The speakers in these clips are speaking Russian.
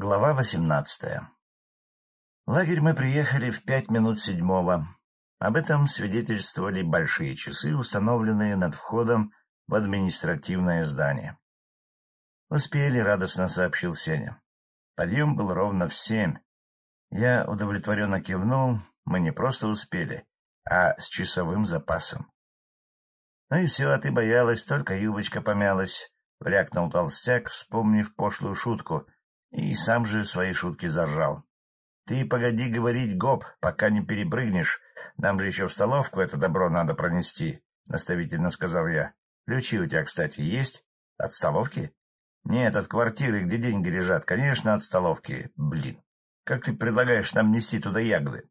Глава восемнадцатая лагерь мы приехали в пять минут седьмого. Об этом свидетельствовали большие часы, установленные над входом в административное здание. «Успели», — радостно сообщил Сеня. Подъем был ровно в семь. Я удовлетворенно кивнул, мы не просто успели, а с часовым запасом. — Ну и все, а ты боялась, только юбочка помялась, — врякнул толстяк, вспомнив пошлую шутку — и сам же свои шутки заржал. — Ты погоди говорить, гоп, пока не перепрыгнешь. Нам же еще в столовку это добро надо пронести, — наставительно сказал я. — Ключи у тебя, кстати, есть? От столовки? — Нет, от квартиры, где деньги лежат. Конечно, от столовки. Блин, как ты предлагаешь нам нести туда ягоды?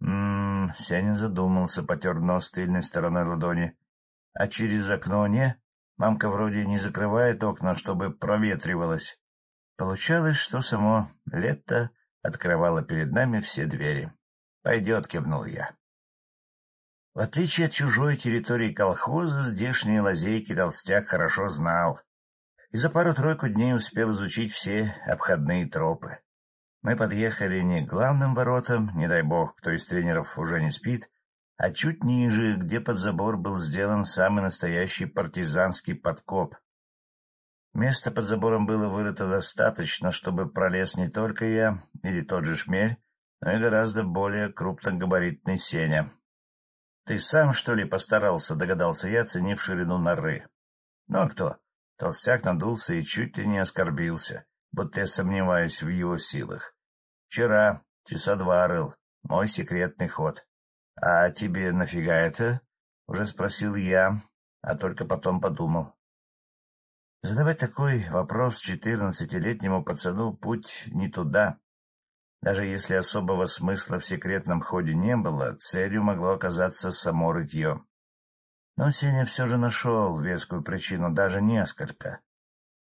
М-м, Сенин задумался, потер нос тыльной стороной ладони. — А через окно не? Мамка вроде не закрывает окна, чтобы проветривалось. Получалось, что само лето открывало перед нами все двери. «Пойдет», — кивнул я. В отличие от чужой территории колхоза, здешние лазейки толстяк хорошо знал и за пару-тройку дней успел изучить все обходные тропы. Мы подъехали не к главным воротам, не дай бог, кто из тренеров уже не спит, а чуть ниже, где под забор был сделан самый настоящий партизанский подкоп, Места под забором было вырыто достаточно, чтобы пролез не только я или тот же шмель, но и гораздо более крупногабаритный Сеня. — Ты сам, что ли, постарался? — догадался я, оценив ширину норы. — Ну а кто? Толстяк надулся и чуть ли не оскорбился, будто я сомневаюсь в его силах. — Вчера часа два рыл. Мой секретный ход. — А тебе нафига это? — уже спросил я, а только потом подумал. Задавать такой вопрос четырнадцатилетнему пацану путь не туда. Даже если особого смысла в секретном ходе не было, целью могло оказаться само рытье. Но Сеня все же нашел вескую причину, даже несколько.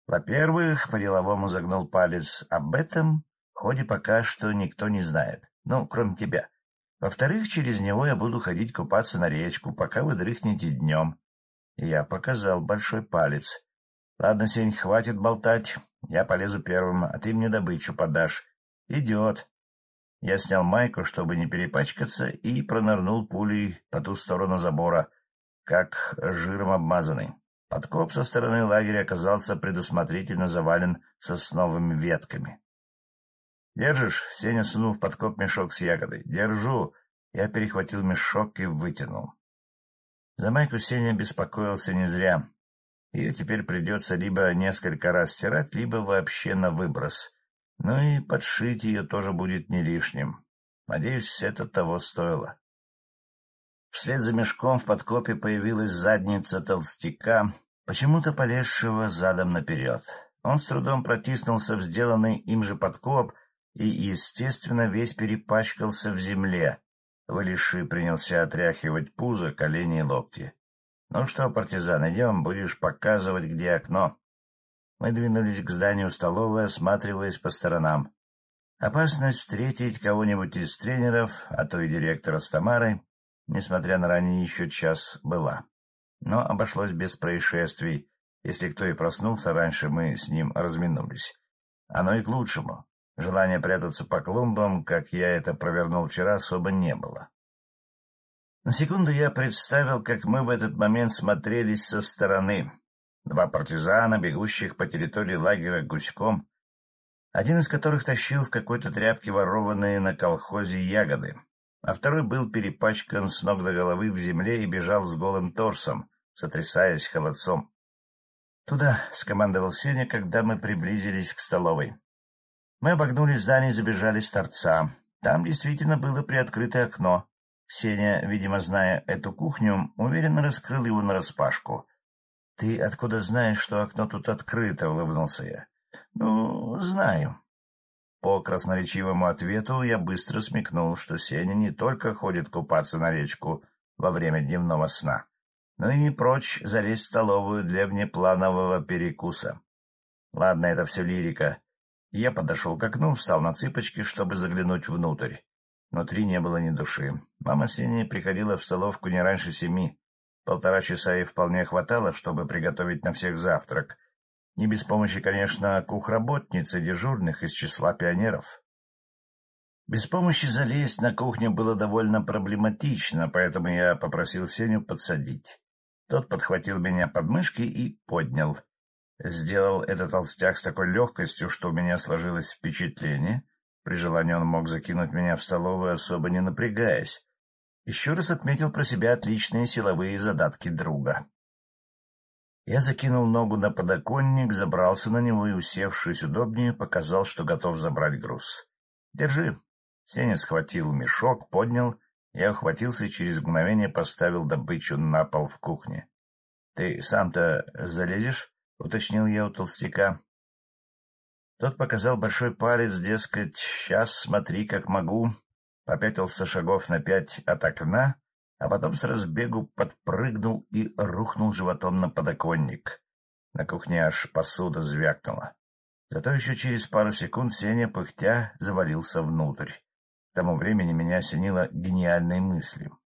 Во-первых, по-деловому загнул палец. Об этом в ходе пока что никто не знает. Ну, кроме тебя. Во-вторых, через него я буду ходить купаться на речку, пока вы дрыхнете днем. И я показал большой палец. — Ладно, Сень, хватит болтать. Я полезу первым, а ты мне добычу подашь. — Идет. Я снял майку, чтобы не перепачкаться, и пронырнул пулей по ту сторону забора, как жиром обмазанный. Подкоп со стороны лагеря оказался предусмотрительно завален сосновыми ветками. — Держишь? — Сеня сунул в подкоп мешок с ягодой. — Держу. Я перехватил мешок и вытянул. За майку Сеня беспокоился не зря. Ее теперь придется либо несколько раз стирать, либо вообще на выброс. Ну и подшить ее тоже будет не лишним. Надеюсь, это того стоило. Вслед за мешком в подкопе появилась задница толстяка, почему-то полезшего задом наперед. Он с трудом протиснулся в сделанный им же подкоп и, естественно, весь перепачкался в земле. Вылезший принялся отряхивать пузо, колени и локти. — Ну что, партизан, идем, будешь показывать, где окно. Мы двинулись к зданию столовой, осматриваясь по сторонам. Опасность встретить кого-нибудь из тренеров, а то и директора с Тамарой, несмотря на ранее еще час, была. Но обошлось без происшествий. Если кто и проснулся раньше, мы с ним разминулись. Оно и к лучшему. Желания прятаться по клумбам, как я это провернул вчера, особо не было. На секунду я представил, как мы в этот момент смотрелись со стороны. Два партизана, бегущих по территории лагеря гуськом, один из которых тащил в какой-то тряпке ворованные на колхозе ягоды, а второй был перепачкан с ног до головы в земле и бежал с голым торсом, сотрясаясь холодцом. «Туда!» — скомандовал Сеня, когда мы приблизились к столовой. Мы обогнули здание и забежали с торца. Там действительно было приоткрытое окно, Сеня, видимо, зная эту кухню, уверенно раскрыл его нараспашку. — Ты откуда знаешь, что окно тут открыто? — улыбнулся я. — Ну, знаю. По красноречивому ответу я быстро смекнул, что Сеня не только ходит купаться на речку во время дневного сна, но и прочь залезть в столовую для внепланового перекуса. Ладно, это все лирика. Я подошел к окну, встал на цыпочки, чтобы заглянуть внутрь. Внутри не было ни души. Мама Сени приходила в столовку не раньше семи. Полтора часа ей вполне хватало, чтобы приготовить на всех завтрак. Не без помощи, конечно, кухработницы дежурных из числа пионеров. Без помощи залезть на кухню было довольно проблематично, поэтому я попросил Сеню подсадить. Тот подхватил меня под мышки и поднял. Сделал этот толстяк с такой легкостью, что у меня сложилось впечатление. При желании он мог закинуть меня в столовую, особо не напрягаясь. Еще раз отметил про себя отличные силовые задатки друга. Я закинул ногу на подоконник, забрался на него и, усевшись удобнее, показал, что готов забрать груз. — Держи. Сеня схватил мешок, поднял. Я ухватился и через мгновение поставил добычу на пол в кухне. — Ты сам-то залезешь? — уточнил я у толстяка. Тот показал большой палец, дескать, «Сейчас смотри, как могу». Попятился шагов на пять от окна, а потом с разбегу подпрыгнул и рухнул животом на подоконник. На кухне аж посуда звякнула. Зато еще через пару секунд Сеня, пыхтя, завалился внутрь. К тому времени меня осенило гениальной мыслью.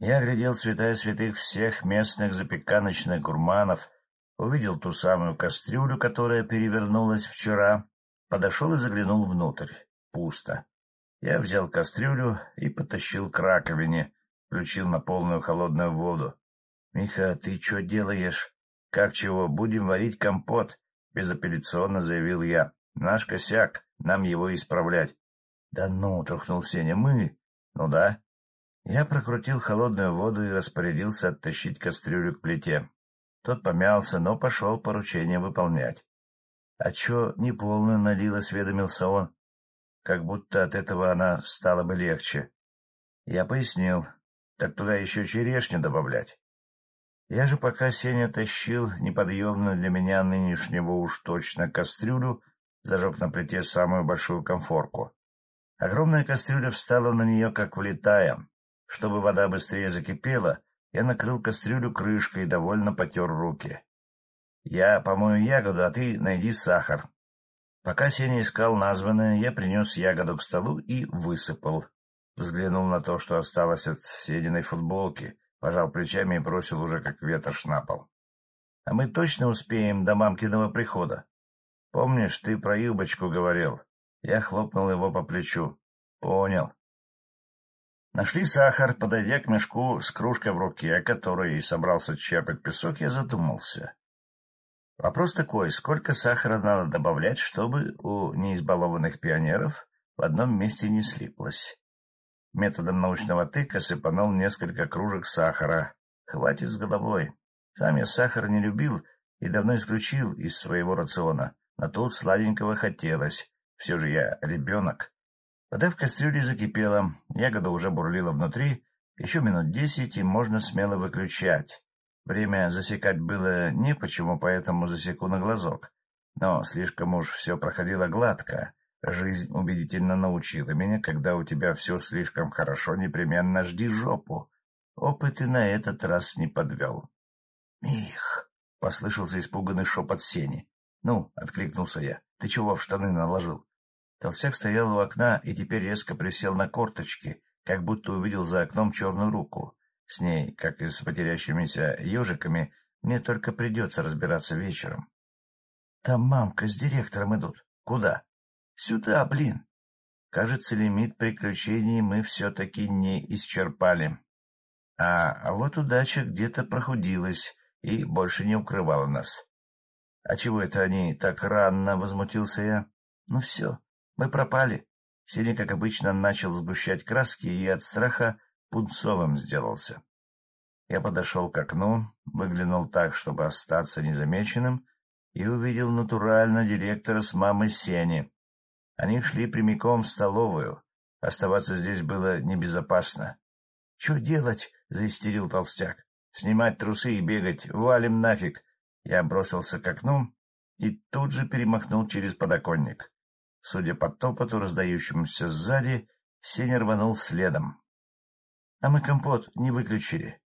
Я глядел святая святых всех местных запеканочных гурманов, увидел ту самую кастрюлю, которая перевернулась вчера, подошел и заглянул внутрь. Пусто. Я взял кастрюлю и потащил к раковине, включил на полную холодную воду. — Миха, ты что делаешь? — Как чего, будем варить компот? — безапелляционно заявил я. — Наш косяк, нам его исправлять. — Да ну, — трухнул Сеня, — мы... — Ну да. Я прокрутил холодную воду и распорядился оттащить кастрюлю к плите. Тот помялся, но пошел поручение выполнять. — А чё неполную налил, — осведомился он. Как будто от этого она стала бы легче. Я пояснил. Так туда еще черешню добавлять. Я же пока Сеня тащил неподъемную для меня нынешнего уж точно кастрюлю, зажег на плите самую большую комфорку. Огромная кастрюля встала на нее, как влетая. Чтобы вода быстрее закипела, я накрыл кастрюлю крышкой и довольно потер руки. — Я помою ягоду, а ты найди сахар. Пока Сеня искал названное, я принес ягоду к столу и высыпал. Взглянул на то, что осталось от Сединой футболки, пожал плечами и бросил уже как ветошь на пол. — А мы точно успеем до мамкиного прихода? Помнишь, ты про юбочку говорил? Я хлопнул его по плечу. — Понял. Нашли сахар, подойдя к мешку с кружкой в руке, который собрался черпать песок, я задумался. Вопрос такой, сколько сахара надо добавлять, чтобы у неизбалованных пионеров в одном месте не слиплось? Методом научного тыка сыпанул несколько кружек сахара. Хватит с головой. Сам я сахар не любил и давно исключил из своего рациона, но тут сладенького хотелось. Все же я ребенок. Вода в кастрюле закипела, ягода уже бурлила внутри, еще минут десять, и можно смело выключать. Время засекать было не почему, поэтому засеку на глазок. Но слишком уж все проходило гладко. Жизнь убедительно научила меня, когда у тебя все слишком хорошо, непременно жди жопу. Опыт и на этот раз не подвел. — Мих! — послышался испуганный шепот Сени. — Ну, — откликнулся я, — ты чего в штаны наложил? Толстяк стоял у окна и теперь резко присел на корточки, как будто увидел за окном черную руку. С ней, как и с потерящимися ежиками, мне только придется разбираться вечером. — Там мамка с директором идут. Куда? — Сюда, блин. Кажется, лимит приключений мы все-таки не исчерпали. А вот удача где-то прохудилась и больше не укрывала нас. — А чего это они так рано? — возмутился я. — Ну все, мы пропали. Синий, как обычно, начал сгущать краски и от страха пунцовым сделался. Я подошел к окну, выглянул так, чтобы остаться незамеченным, и увидел натурально директора с мамой Сени. Они шли прямиком в столовую. Оставаться здесь было небезопасно. — Что делать? — заистерил толстяк. — Снимать трусы и бегать. Валим нафиг. Я бросился к окну и тут же перемахнул через подоконник. Судя по топоту, раздающемуся сзади, Сеня рванул следом. А мы компот не выключили.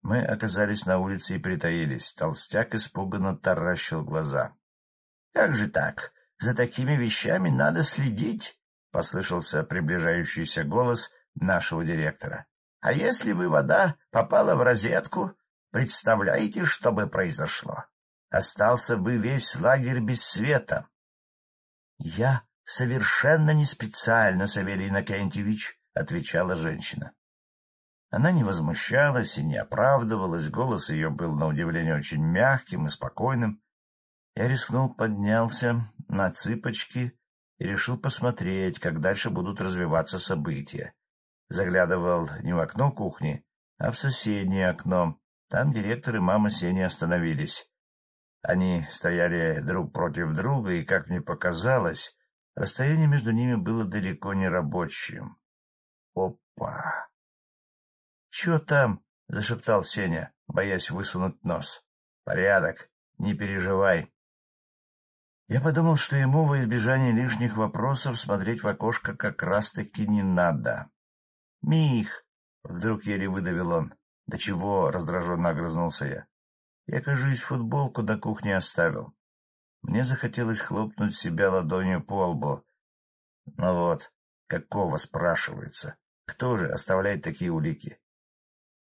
Мы оказались на улице и притаились. Толстяк испуганно таращил глаза. — Как же так? За такими вещами надо следить, — послышался приближающийся голос нашего директора. — А если бы вода попала в розетку, представляете, что бы произошло? остался бы весь лагерь без света. — Я совершенно не специально, Савелий Иннокентьевич, — отвечала женщина. Она не возмущалась и не оправдывалась, голос ее был, на удивление, очень мягким и спокойным. Я рискнул, поднялся на цыпочки и решил посмотреть, как дальше будут развиваться события. Заглядывал не в окно кухни, а в соседнее окно. Там директор и мама Сени остановились. Они стояли друг против друга, и, как мне показалось, расстояние между ними было далеко не рабочим. Опа! — Чё там? — зашептал Сеня, боясь высунуть нос. — Порядок, не переживай. Я подумал, что ему во избежание лишних вопросов смотреть в окошко как раз-таки не надо. — Мих! — вдруг еле выдавил он. — Да чего? — раздраженно огрызнулся я. Я, кажись, футболку на кухне оставил. Мне захотелось хлопнуть себя ладонью по лбу. Ну вот, какого спрашивается? Кто же оставляет такие улики?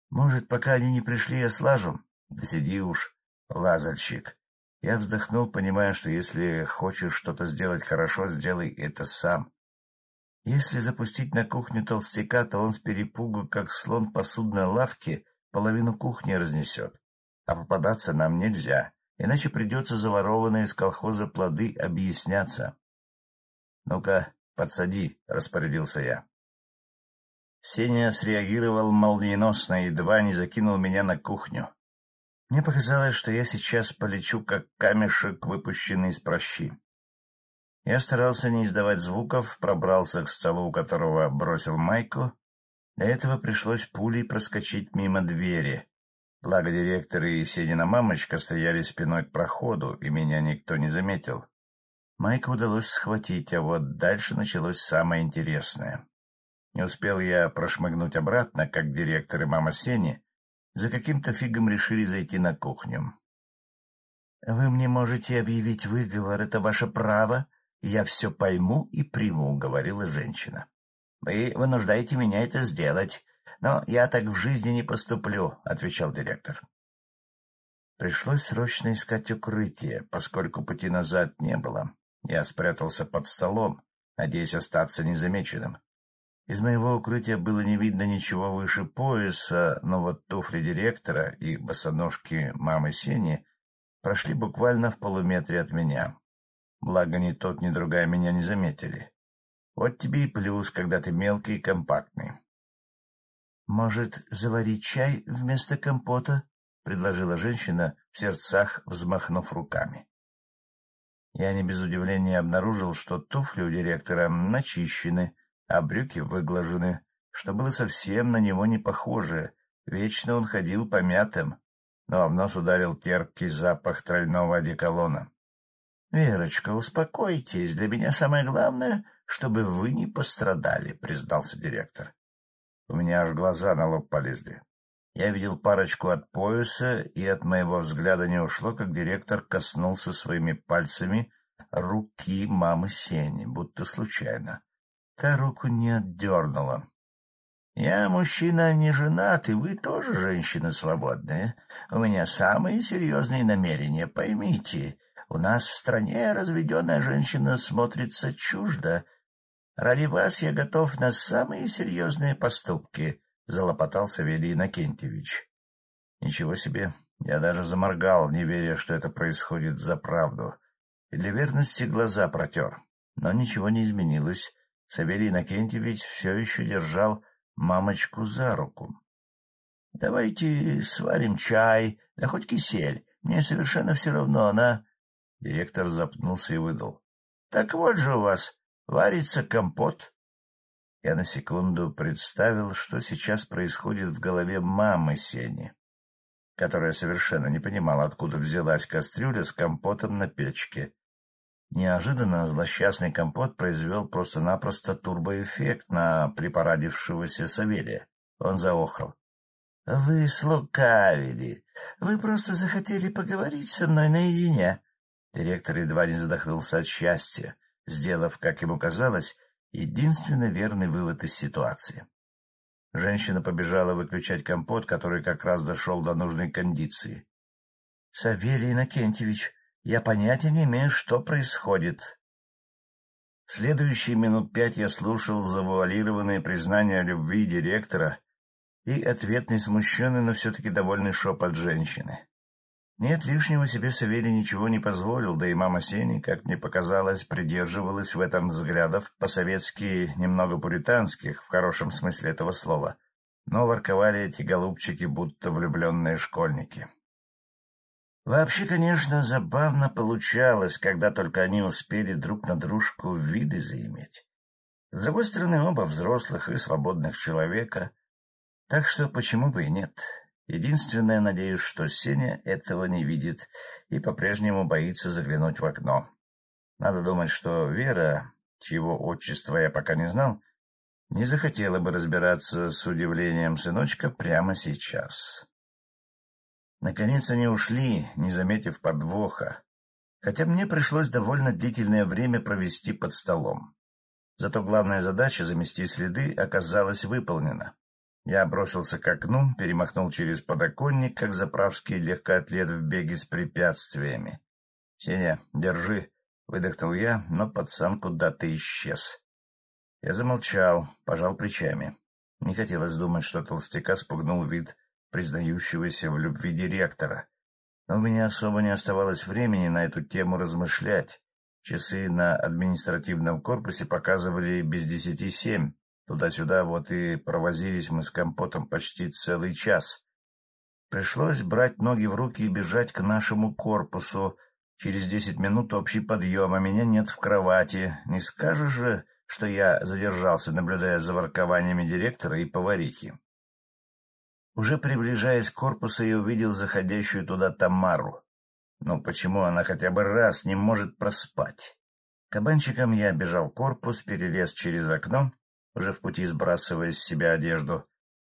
Может, пока они не пришли, я слажу? Да сиди уж, лазальщик. Я вздохнул, понимая, что если хочешь что-то сделать хорошо, сделай это сам. Если запустить на кухню толстяка, то он с перепугу, как слон посудной лавки, половину кухни разнесет. А попадаться нам нельзя, иначе придется заворованные из колхоза плоды объясняться. — Ну-ка, подсади, — распорядился я. Сеня среагировал молниеносно и едва не закинул меня на кухню. Мне показалось, что я сейчас полечу, как камешек, выпущенный из прощи. Я старался не издавать звуков, пробрался к столу, у которого бросил майку. Для этого пришлось пулей проскочить мимо двери. Благо директор и Сенина мамочка стояли спиной к проходу, и меня никто не заметил. Майку удалось схватить, а вот дальше началось самое интересное. Не успел я прошмыгнуть обратно, как директор и мама Сени за каким-то фигом решили зайти на кухню. — Вы мне можете объявить выговор, это ваше право, я все пойму и приму, — говорила женщина. — Вы вынуждаете меня это сделать, но я так в жизни не поступлю, — отвечал директор. Пришлось срочно искать укрытие, поскольку пути назад не было. Я спрятался под столом, надеясь остаться незамеченным. Из моего укрытия было не видно ничего выше пояса, но вот туфли директора и босоножки мамы Сени прошли буквально в полуметре от меня. Благо ни тот, ни другая меня не заметили. Вот тебе и плюс, когда ты мелкий и компактный. — Может, заварить чай вместо компота? — предложила женщина, в сердцах взмахнув руками. Я не без удивления обнаружил, что туфли у директора начищены, а брюки выглажены, что было совсем на него не похоже. Вечно он ходил помятым, но в нос ударил терпкий запах тройного одеколона. — Верочка, успокойтесь, для меня самое главное, чтобы вы не пострадали, — признался директор. У меня аж глаза на лоб полезли. Я видел парочку от пояса, и от моего взгляда не ушло, как директор коснулся своими пальцами руки мамы Сени, будто случайно. Та руку не отдернула. — Я мужчина не женат, и вы тоже женщина свободная. У меня самые серьезные намерения, поймите. У нас в стране разведенная женщина смотрится чуждо. Ради вас я готов на самые серьезные поступки, — залопотал Савелий Иннокентьевич. Ничего себе, я даже заморгал, не веря, что это происходит за правду. И для верности глаза протер. Но ничего не изменилось. Савелий Иннокентьевич все еще держал мамочку за руку. — Давайте сварим чай, да хоть кисель. Мне совершенно все равно, она... Директор запнулся и выдал. — Так вот же у вас варится компот. Я на секунду представил, что сейчас происходит в голове мамы Сени, которая совершенно не понимала, откуда взялась кастрюля с компотом на печке, Неожиданно злосчастный компот произвел просто-напросто турбоэффект на припорадившегося Савелия. Он заохал. — Вы слукавили. Вы просто захотели поговорить со мной наедине. Директор едва не задохнулся от счастья, сделав, как ему казалось, единственно верный вывод из ситуации. Женщина побежала выключать компот, который как раз дошел до нужной кондиции. Савелий Иннокентьевич, я понятия не имею, что происходит. Следующие минут пять я слушал завуалированные признания любви директора и ответный смущенный, но все-таки довольный шепот женщины. Нет, лишнего себе Савелий ничего не позволил, да и мама Сени, как мне показалось, придерживалась в этом взглядов по-советски немного пуританских, в хорошем смысле этого слова, но ворковали эти голубчики, будто влюбленные школьники. Вообще, конечно, забавно получалось, когда только они успели друг на дружку виды заиметь. С другой стороны, оба взрослых и свободных человека, так что почему бы и нет. Единственное, надеюсь, что Сеня этого не видит и по-прежнему боится заглянуть в окно. Надо думать, что Вера, чьего отчества я пока не знал, не захотела бы разбираться с удивлением сыночка прямо сейчас. Наконец они ушли, не заметив подвоха, хотя мне пришлось довольно длительное время провести под столом. Зато главная задача — замести следы — оказалась выполнена. Я бросился к окну, перемахнул через подоконник, как заправский легкоатлет в беге с препятствиями. — Сеня, держи, — выдохнул я, но пацан куда-то исчез. Я замолчал, пожал плечами. Не хотелось думать, что толстяка спугнул вид признающегося в любви директора. Но у меня особо не оставалось времени на эту тему размышлять. Часы на административном корпусе показывали без десяти семь. Туда-сюда вот и провозились мы с компотом почти целый час. Пришлось брать ноги в руки и бежать к нашему корпусу. Через десять минут общий подъем, а меня нет в кровати. Не скажешь же, что я задержался, наблюдая за воркованиями директора и поварихи. Уже приближаясь к корпусу, я увидел заходящую туда Тамару. Ну, почему она хотя бы раз не может проспать? Кабанчиком я бежал корпус, перелез через окно уже в пути сбрасывая с себя одежду,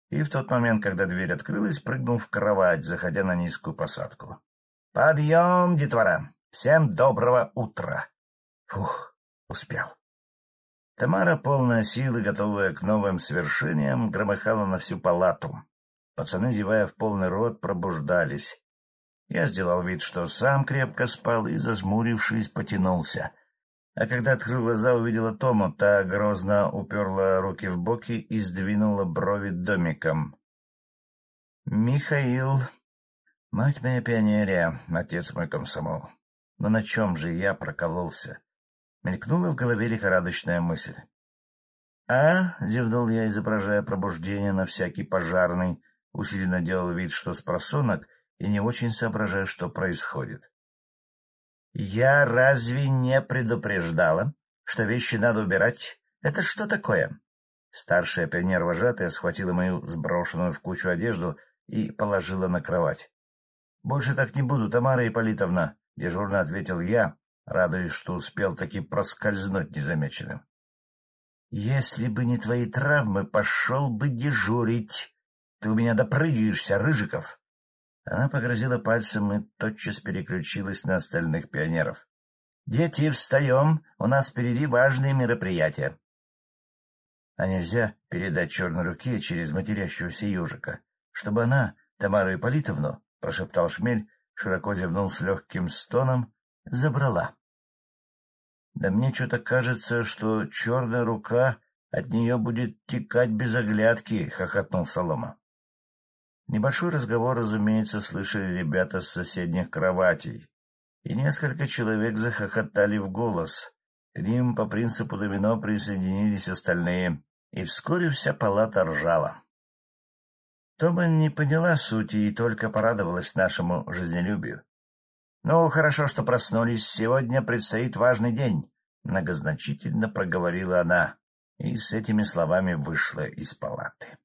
и в тот момент, когда дверь открылась, прыгнул в кровать, заходя на низкую посадку. — Подъем, детвора! Всем доброго утра! Фух, успел. Тамара, полная силы, готовая к новым свершениям, громыхала на всю палату. Пацаны, зевая в полный рот, пробуждались. Я сделал вид, что сам крепко спал и, зажмурившись, потянулся — а когда открыл глаза, увидела Тому, та грозно уперла руки в боки и сдвинула брови домиком. — Михаил, мать моя пионерия, отец мой комсомол. Но на чем же я прокололся? Мелькнула в голове лихорадочная мысль. — А, — зевнул я, изображая пробуждение на всякий пожарный, усиленно делал вид, что с и не очень соображая, что происходит. Я разве не предупреждала, что вещи надо убирать? Это что такое? Старшая пионер-вожатая схватила мою сброшенную в кучу одежду и положила на кровать. — Больше так не буду, Тамара Ипполитовна, — дежурно ответил я, радуясь, что успел таки проскользнуть незамеченным. — Если бы не твои травмы, пошел бы дежурить. Ты у меня допрыгаешься, Рыжиков. Она погрозила пальцем и тотчас переключилась на остальных пионеров. — Дети, встаем! У нас впереди важные мероприятия. — А нельзя передать черной руке через матерящегося ежика, чтобы она, Тамару Ипполитовну, — прошептал Шмель, широко зевнул с легким стоном, — забрала. — Да мне что-то кажется, что черная рука от нее будет текать без оглядки, — хохотнул Солома. Небольшой разговор, разумеется, слышали ребята с соседних кроватей, и несколько человек захохотали в голос. К ним по принципу домино присоединились остальные, и вскоре вся палата ржала. Тома не поняла сути и только порадовалась нашему жизнелюбию. — Ну, хорошо, что проснулись. Сегодня предстоит важный день, — многозначительно проговорила она, и с этими словами вышла из палаты.